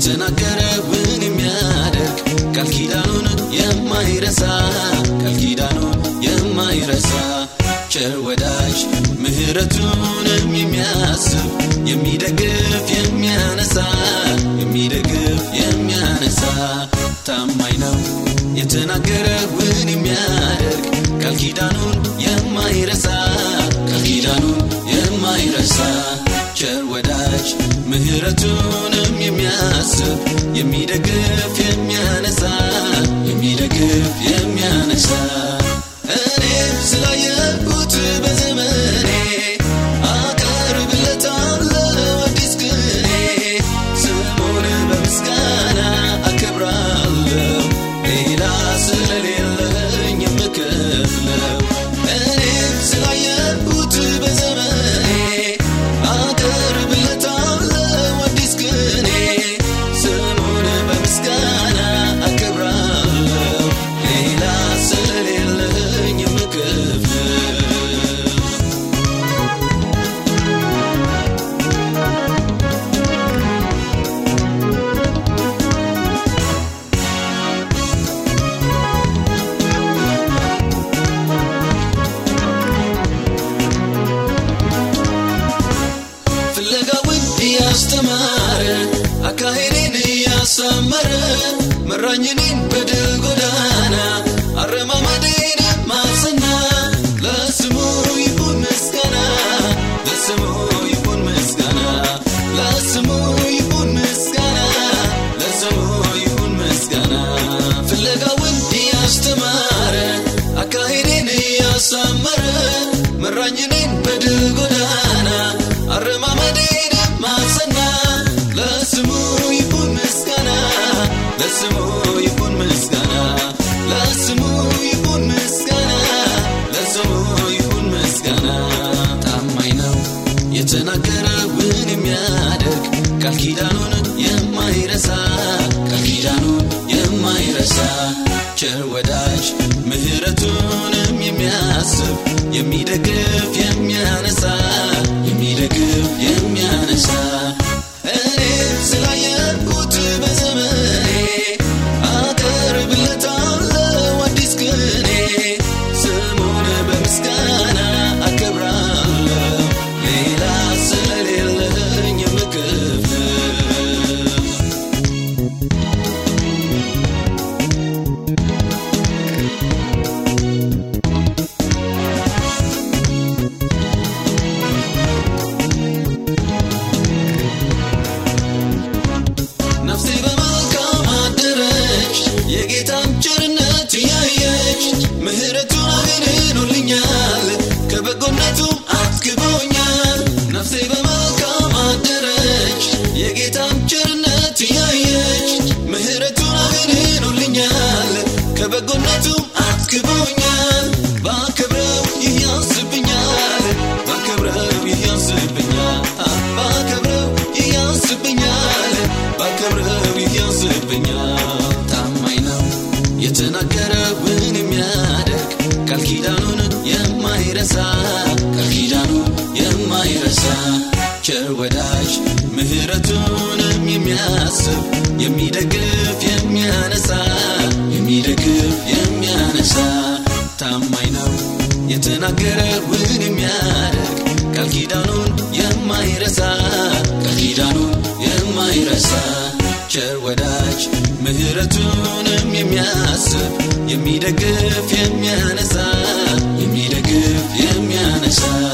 የተናገረውን የሚያደርግ? ቃል ኪዳኑን የማይረሳ ቃል ኪዳኑን የማይረሳ። ቸር ወዳጅ ምሕረቱንም የሚያስብ የሚደግፍ የሚያነሳ የሚደግፍ የሚያነሳ። ታማኝ ነው የተናገረውን የሚያደርግ? ቃል ኪዳኑን የማይረሳ ቃል ኪዳኑን የማይረሳ። ቸር ወዳጅ ምሕረቱንም የሚያስብ የሚደግፍ የሚያነሳ የሚደግፍ መራኝኔን በድል ለስሙ ምስጋና ለስሙ ምስጋና ለስሙ ይሁን ምስጋና። ታማኝ ነው የተናገረውን የሚያደርግ ቃል ኪዳኑን የማይረሳ የማይረሳ። ቸር ወዳጅ ምሕረቱንም የሚያስብ የሚደግፍ ኪዳኑን የማይረሳ ቃል የማይረሳ ቸር ወዳጅ ምሕረቱንም የሚያስብ የሚደግፍ የሚያነሳ የሚደግፍ የሚያነሳ ታማኝ ነው የተናገረውን የሚያደርግ ቃል ኪዳኑን የማይረሳ ቃል ኪዳኑን የማይረሳ ቸር ወዳጅ ምሕረቱንም የሚያስብ የሚደግፍ የሚያነሳ የሚያነሳ